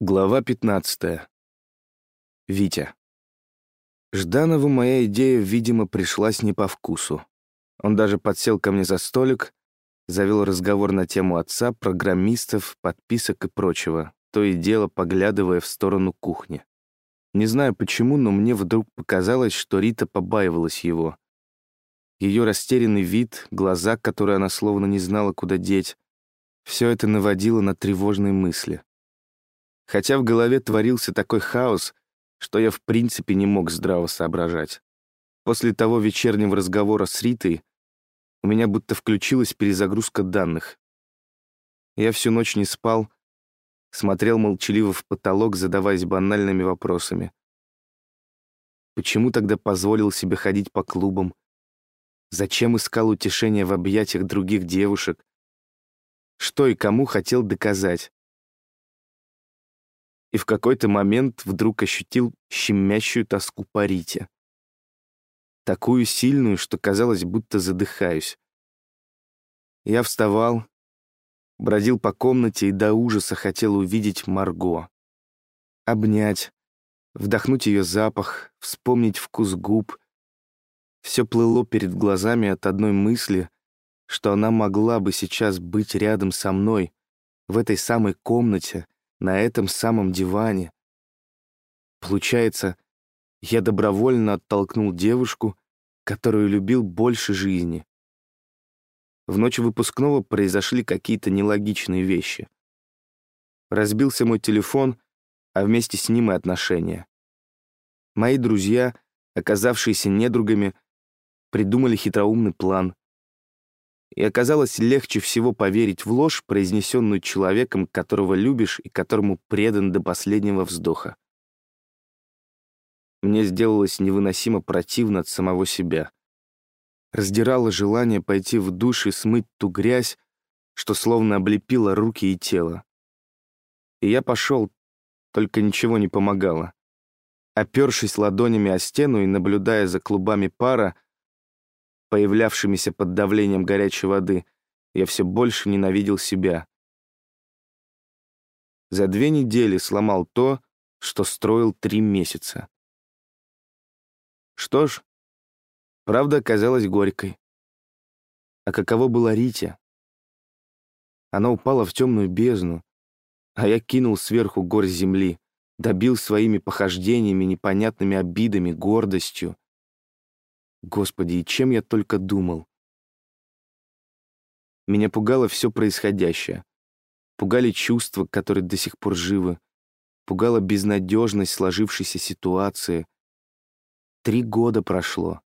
Глава 15. Витя. Жданову моя идея, видимо, пришлась не по вкусу. Он даже подсел ко мне за столик, завел разговор на тему отца, программистов, подписок и прочего, то и дело поглядывая в сторону кухни. Не знаю почему, но мне вдруг показалось, что Рита побаивалась его. Ее растерянный вид, глаза, которые она словно не знала, куда деть, все это наводило на тревожные мысли хотя в голове творился такой хаос, что я в принципе не мог здраво соображать. После того вечернего разговора с Ритой у меня будто включилась перезагрузка данных. Я всю ночь не спал, смотрел молчаливо в потолок, задаваясь банальными вопросами. Почему тогда позволил себе ходить по клубам? Зачем искал утешения в объятиях других девушек? Что и кому хотел доказать? И в какой-то момент вдруг ощутил щемящую тоску по Рите. Такую сильную, что казалось, будто задыхаюсь. Я вставал, бродил по комнате и до ужаса хотел увидеть Марго. Обнять, вдохнуть ее запах, вспомнить вкус губ. Все плыло перед глазами от одной мысли, что она могла бы сейчас быть рядом со мной, в этой самой комнате, на этом самом диване. Получается, я добровольно оттолкнул девушку, которую любил больше жизни. В ночь выпускного произошли какие-то нелогичные вещи. Разбился мой телефон, а вместе с ним и отношения. Мои друзья, оказавшиеся недругами, придумали хитроумный план и оказалось легче всего поверить в ложь, произнесенную человеком, которого любишь и которому предан до последнего вздоха. Мне сделалось невыносимо противно от самого себя. Раздирало желание пойти в душ и смыть ту грязь, что словно облепила руки и тело. И я пошел, только ничего не помогало. Опершись ладонями о стену и наблюдая за клубами пара, появлявшимися под давлением горячей воды, я все больше ненавидел себя. За две недели сломал то, что строил три месяца. Что ж, правда оказалась горькой. А каково было Рите? Она упала в темную бездну, а я кинул сверху гор земли, добил своими похождениями, непонятными обидами, гордостью, Господи, и чем я только думал? Меня пугало все происходящее. Пугали чувства, которые до сих пор живы. Пугала безнадежность сложившейся ситуации. Три года прошло.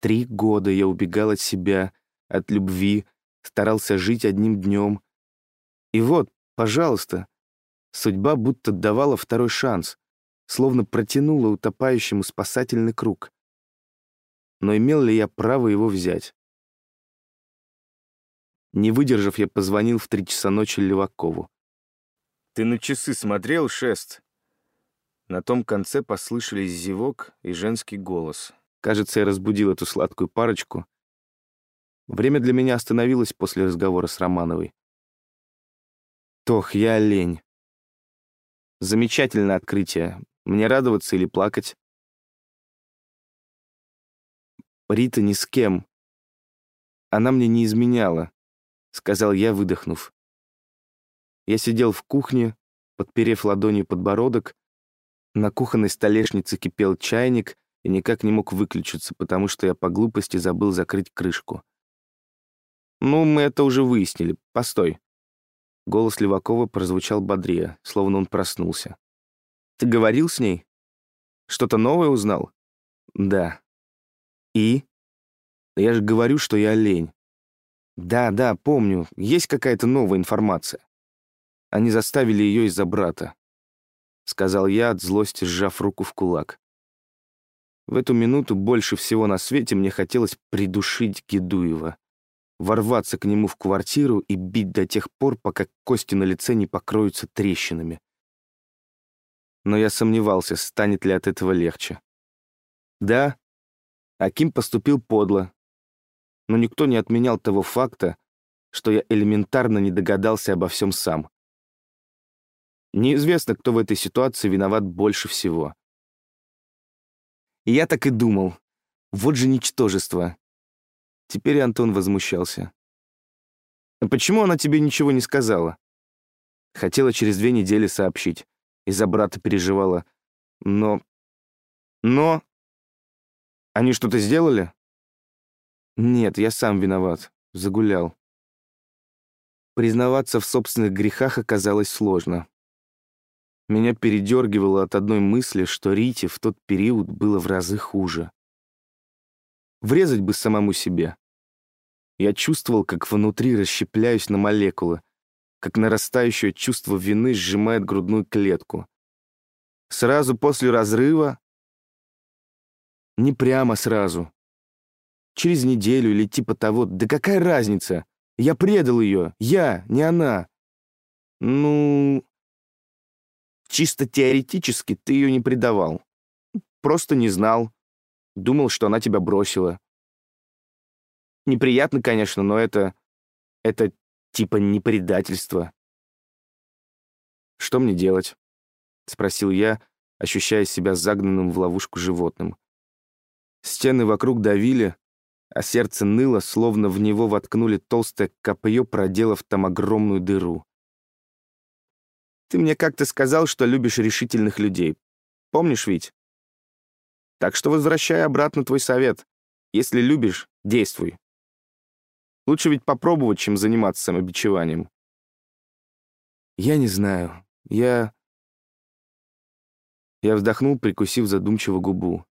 Три года я убегал от себя, от любви, старался жить одним днем. И вот, пожалуйста, судьба будто давала второй шанс, словно протянула утопающему спасательный круг но имел ли я право его взять? Не выдержав, я позвонил в три часа ночи Левакову. «Ты на часы смотрел, Шест?» На том конце послышались зевок и женский голос. Кажется, я разбудил эту сладкую парочку. Время для меня остановилось после разговора с Романовой. Тох, я олень. Замечательное открытие. Мне радоваться или плакать? Рита ни с кем. Она мне не изменяла, сказал я, выдохнув. Я сидел в кухне, подперев ладонью подбородок. На кухонной столешнице кипел чайник и никак не мог выключиться, потому что я по глупости забыл закрыть крышку. «Ну, мы это уже выяснили. Постой». Голос Левакова прозвучал бодрее, словно он проснулся. «Ты говорил с ней? Что-то новое узнал?» «Да», «И?» «Я же говорю, что я олень». «Да, да, помню. Есть какая-то новая информация. Они заставили ее из-за брата», — сказал я, от злости сжав руку в кулак. В эту минуту больше всего на свете мне хотелось придушить Гедуева, ворваться к нему в квартиру и бить до тех пор, пока кости на лице не покроются трещинами. Но я сомневался, станет ли от этого легче. Да, Аким поступил подло, но никто не отменял того факта, что я элементарно не догадался обо всем сам. Неизвестно, кто в этой ситуации виноват больше всего. И я так и думал. Вот же ничтожество. Теперь Антон возмущался. «А почему она тебе ничего не сказала?» Хотела через две недели сообщить. Из-за брата переживала. Но... Но... Они что-то сделали? Нет, я сам виноват. Загулял. Признаваться в собственных грехах оказалось сложно. Меня передергивало от одной мысли, что Рите в тот период было в разы хуже. Врезать бы самому себе. Я чувствовал, как внутри расщепляюсь на молекулы, как нарастающее чувство вины сжимает грудную клетку. Сразу после разрыва? Не прямо сразу. Через неделю или типа того. Да какая разница? Я предал ее. Я, не она. Ну... Чисто теоретически ты ее не предавал. Просто не знал. Думал, что она тебя бросила. Неприятно, конечно, но это... Это типа не предательство. «Что мне делать?» — спросил я, ощущая себя загнанным в ловушку животным. Стены вокруг давили, а сердце ныло, словно в него воткнули толстое копье, проделав там огромную дыру. «Ты мне как-то сказал, что любишь решительных людей. Помнишь ведь? Так что возвращай обратно твой совет. Если любишь, действуй. Лучше ведь попробовать, чем заниматься самобичеванием. Я не знаю. Я... Я вздохнул, прикусив задумчиво губу.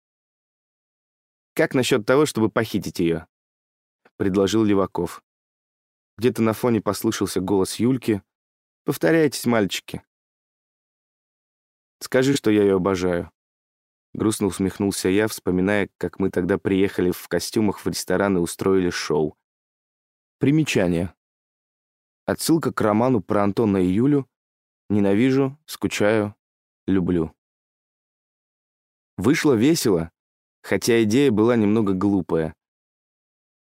«Как насчет того, чтобы похитить ее?» — предложил Леваков. Где-то на фоне послышался голос Юльки. «Повторяйтесь, мальчики». «Скажи, что я ее обожаю». Грустно усмехнулся я, вспоминая, как мы тогда приехали в костюмах в ресторан и устроили шоу. Примечание. Отсылка к роману про Антона и Юлю «Ненавижу, скучаю, люблю». Вышло весело, хотя идея была немного глупая.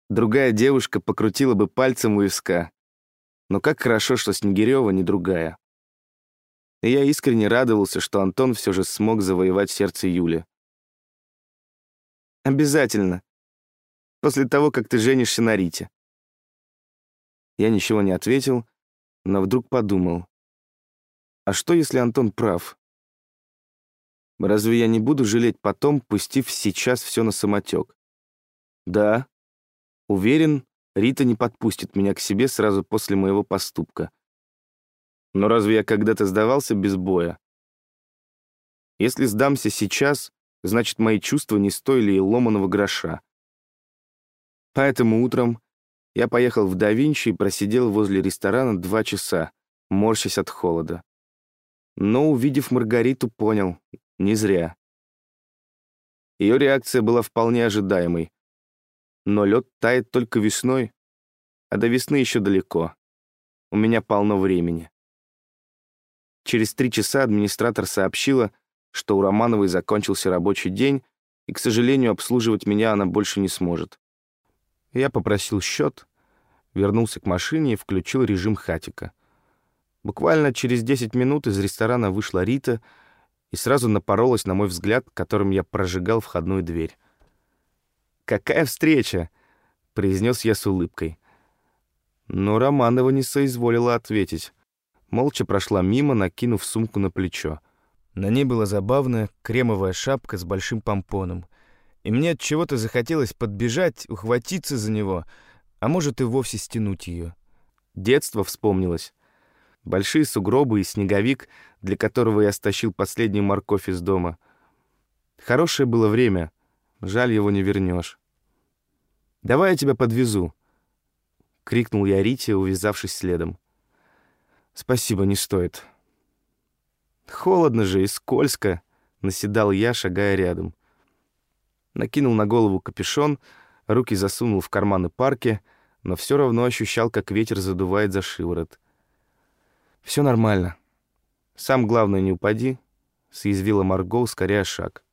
Другая девушка покрутила бы пальцем у виска. Но как хорошо, что Снегирева не другая. И я искренне радовался, что Антон все же смог завоевать сердце Юли. «Обязательно. После того, как ты женишься на Рите», я ничего не ответил, но вдруг подумал. А что, если Антон прав? Разве я не буду жалеть потом, пустив сейчас все на самотек? Да. Уверен, Рита не подпустит меня к себе сразу после моего поступка. Но разве я когда-то сдавался без боя? Если сдамся сейчас, значит, мои чувства не стоили и ломаного гроша. Поэтому утром я поехал в Давинчи и просидел возле ресторана два часа, морщась от холода. Но, увидев Маргариту, понял — не зря. Ее реакция была вполне ожидаемой. Но лед тает только весной, а до весны еще далеко. У меня полно времени. Через три часа администратор сообщила, что у Романовой закончился рабочий день, и, к сожалению, обслуживать меня она больше не сможет. Я попросил счет, вернулся к машине и включил режим хатика. Буквально через 10 минут из ресторана вышла Рита и сразу напоролась на мой взгляд, которым я прожигал входную дверь. «Какая встреча!» — произнес я с улыбкой. Но Романова не соизволила ответить. Молча прошла мимо, накинув сумку на плечо. На ней была забавная кремовая шапка с большим помпоном — и мне от чего-то захотелось подбежать, ухватиться за него, а может и вовсе стянуть ее. Детство вспомнилось. Большие сугробы и снеговик, для которого я стащил последнюю морковь из дома. Хорошее было время, жаль, его не вернешь. «Давай я тебя подвезу», — крикнул я Рите, увязавшись следом. «Спасибо, не стоит». «Холодно же и скользко», — наседал я, шагая рядом накинул на голову капюшон, руки засунул в карманы парки, но все равно ощущал, как ветер задувает за шиворот. «Все нормально. Сам, главное, не упади», — съязвила Марго, ускоряя шаг.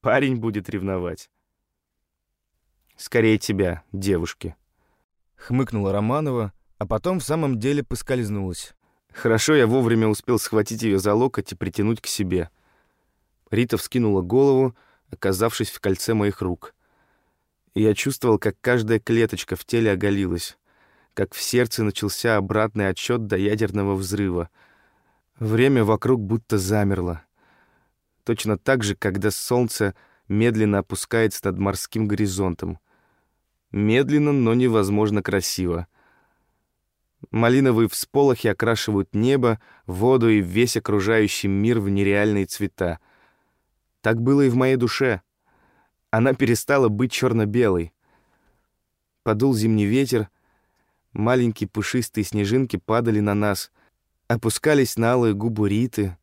«Парень будет ревновать». «Скорее тебя, девушки», — хмыкнула Романова, а потом в самом деле поскользнулась. Хорошо я вовремя успел схватить ее за локоть и притянуть к себе. Рита вскинула голову, оказавшись в кольце моих рук. И я чувствовал, как каждая клеточка в теле оголилась, как в сердце начался обратный отсчет до ядерного взрыва. Время вокруг будто замерло. Точно так же, когда солнце медленно опускается над морским горизонтом. Медленно, но невозможно красиво. Малиновые всполохи окрашивают небо, воду и весь окружающий мир в нереальные цвета. Так было и в моей душе. Она перестала быть черно-белой. Подул зимний ветер, маленькие пушистые снежинки падали на нас, опускались на алые губы Риты,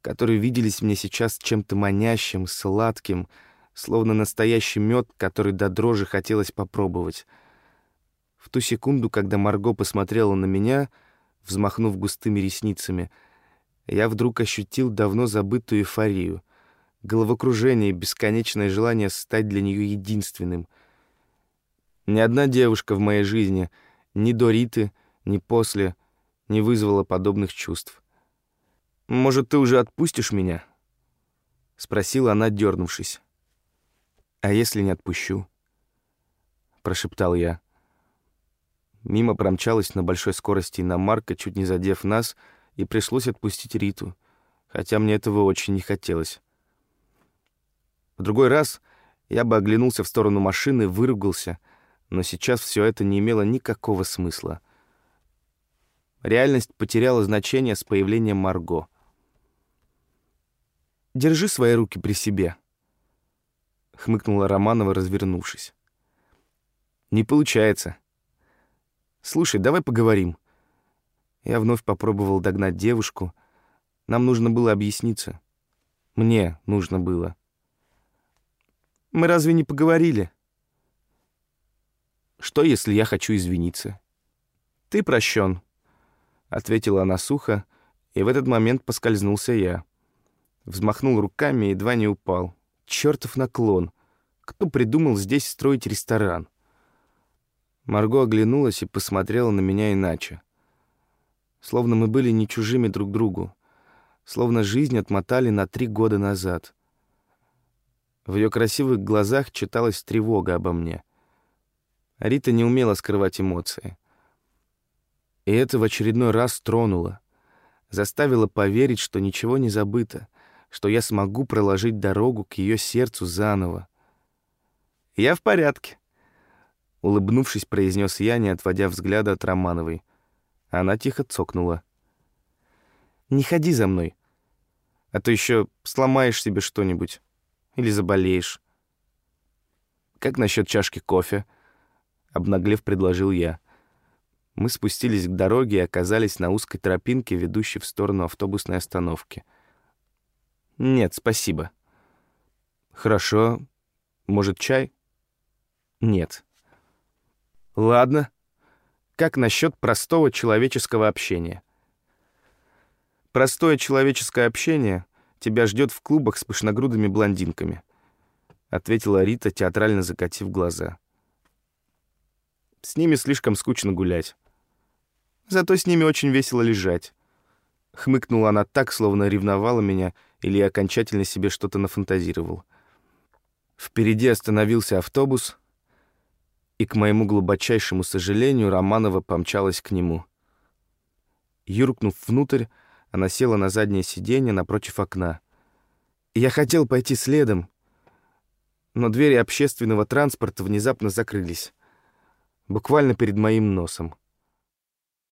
которые виделись мне сейчас чем-то манящим, сладким, словно настоящий мед, который до дрожи хотелось попробовать — в ту секунду, когда Марго посмотрела на меня, взмахнув густыми ресницами, я вдруг ощутил давно забытую эйфорию, головокружение и бесконечное желание стать для нее единственным. Ни одна девушка в моей жизни, ни до Риты, ни после, не вызвала подобных чувств. «Может, ты уже отпустишь меня?» — спросила она, дернувшись. «А если не отпущу?» — прошептал я. Мимо промчалась на большой скорости иномарка, чуть не задев нас, и пришлось отпустить Риту, хотя мне этого очень не хотелось. В другой раз я бы оглянулся в сторону машины, выругался, но сейчас все это не имело никакого смысла. Реальность потеряла значение с появлением Марго. «Держи свои руки при себе», — хмыкнула Романова, развернувшись. «Не получается», «Слушай, давай поговорим». Я вновь попробовал догнать девушку. Нам нужно было объясниться. Мне нужно было. «Мы разве не поговорили?» «Что, если я хочу извиниться?» «Ты прощен», — ответила она сухо, и в этот момент поскользнулся я. Взмахнул руками и едва не упал. Чёртов наклон. Кто придумал здесь строить ресторан? Марго оглянулась и посмотрела на меня иначе. Словно мы были не чужими друг другу. Словно жизнь отмотали на три года назад. В ее красивых глазах читалась тревога обо мне. Рита не умела скрывать эмоции. И это в очередной раз тронуло. Заставило поверить, что ничего не забыто, что я смогу проложить дорогу к ее сердцу заново. «Я в порядке», Улыбнувшись, произнес я, не отводя взгляда от Романовой. Она тихо цокнула. «Не ходи за мной, а то еще сломаешь себе что-нибудь или заболеешь». «Как насчет чашки кофе?» Обнаглев, предложил я. Мы спустились к дороге и оказались на узкой тропинке, ведущей в сторону автобусной остановки. «Нет, спасибо». «Хорошо. Может, чай?» «Нет». Ладно. Как насчет простого человеческого общения? Простое человеческое общение тебя ждет в клубах с пышногрудыми блондинками, ответила Рита, театрально закатив глаза. С ними слишком скучно гулять. Зато с ними очень весело лежать. Хмыкнула она так, словно ревновала меня или окончательно себе что-то нафантазировал. Впереди остановился автобус, и, к моему глубочайшему сожалению, Романова помчалась к нему. Юркнув внутрь, она села на заднее сиденье напротив окна. Я хотел пойти следом, но двери общественного транспорта внезапно закрылись, буквально перед моим носом.